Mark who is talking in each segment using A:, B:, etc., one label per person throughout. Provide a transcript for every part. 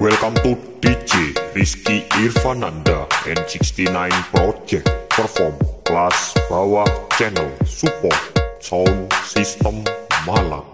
A: Welcome to DJ Rizky Irfananda and 69 Project Perform Kelas Bawah Channel Support Sound System Malang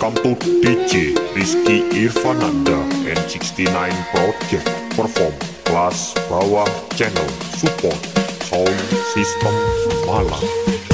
A: Welcome to DJ Rizky Irfananda and 69 Project Perform Kelas Bawah Channel Support Sound System Malang